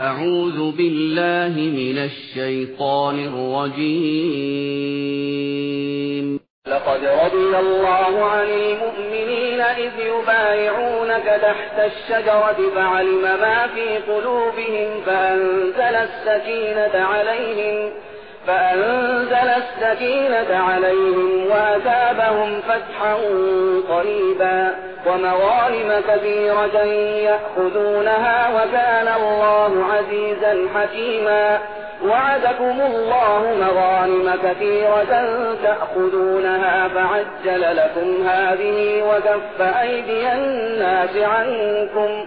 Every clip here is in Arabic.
أعوذ بالله من الشيطان الرجيم. لقد رضي الله عن المؤمنين إذ يبايعونك تحت الشجرة فعلم ما في قلوبهم فأنزل السكينة عليهم فأنزل السكينة عليهم وأثابهم فتحا قريبا ومغانم كثيرة يأخذونها وكان الله عزيزا حكيما وعدكم الله مغانم كثيرة تأخذونها فعجل لكم هذه وكف أيدي الناس عنكم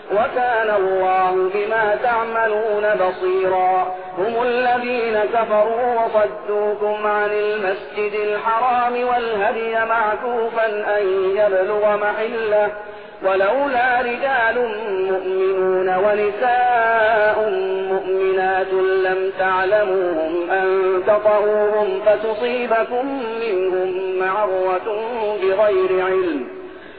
وكان الله بما تعملون بصيرا. هم الذين كفروا وصدوكم عن المسجد الحرام والهدي معكوفا أن يبلغ محلة. ولولا رجال مؤمنون ونساء مؤمنات لم تعلموهم أن تطعوهم فتصيبكم منهم معرة بغير علم.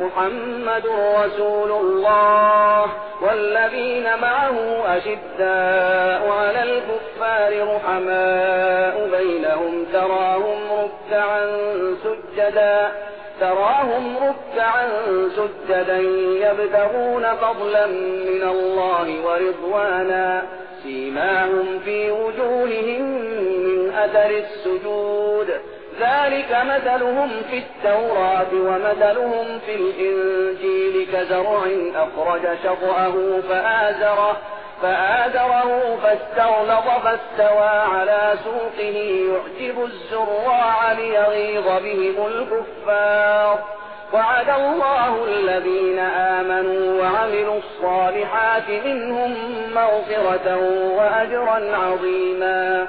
محمد رسول الله والذين معه أشداء على الكفار رحماء بينهم تراهم ركعا سجدا تراهم ركعا سجدا يبتغون فضلا من الله ورضوانا سيماهم في وجوههم من أثر السجود. ذلك مثلهم في التوراة ومثلهم في الإنجيل كزرع أخرج شطأه فآزره فآذره فاستغلظ فاستوى على سوقه يعجب الزراع ليغيظ بهم الكفار. وعد الله الذين آمنوا وعملوا الصالحات منهم مغفرة وأجرا عظيما.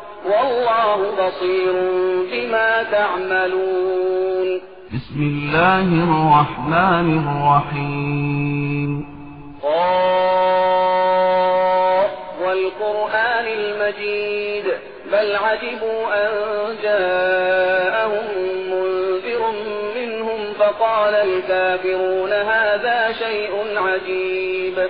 والله بصير بما تعملون. بسم الله الرحمن الرحيم. قاف والقرآن المجيد. بل عجبوا أن جاءهم منذر منهم فقال الكافرون هذا شيء عجيب.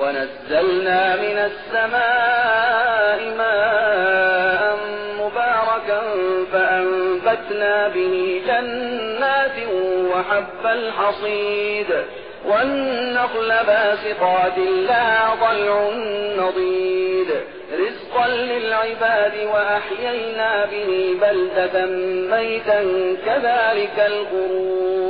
ونزلنا من السماء ماء مباركا فأنبتنا به جنات وحب الحصيد والنخل باسقات لها طلع نضيد. رزقا للعباد وأحيينا به بلدة ميتا كذلك الخروج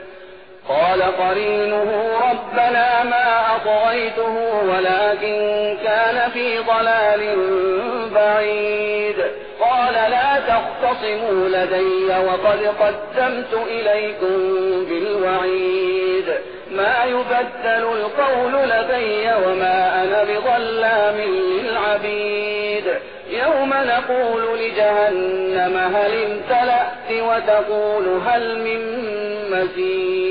قال قرينه ربنا ما أطغيته ولكن كان في ضلال بعيد. قال لا تختصموا لدي وقد قدمت إليكم بالوعيد. ما يبدل القول لدي وما أنا بظلام للعبيد. يوم نقول لجهنم هل امتلأت وتقول هل من مزيد؟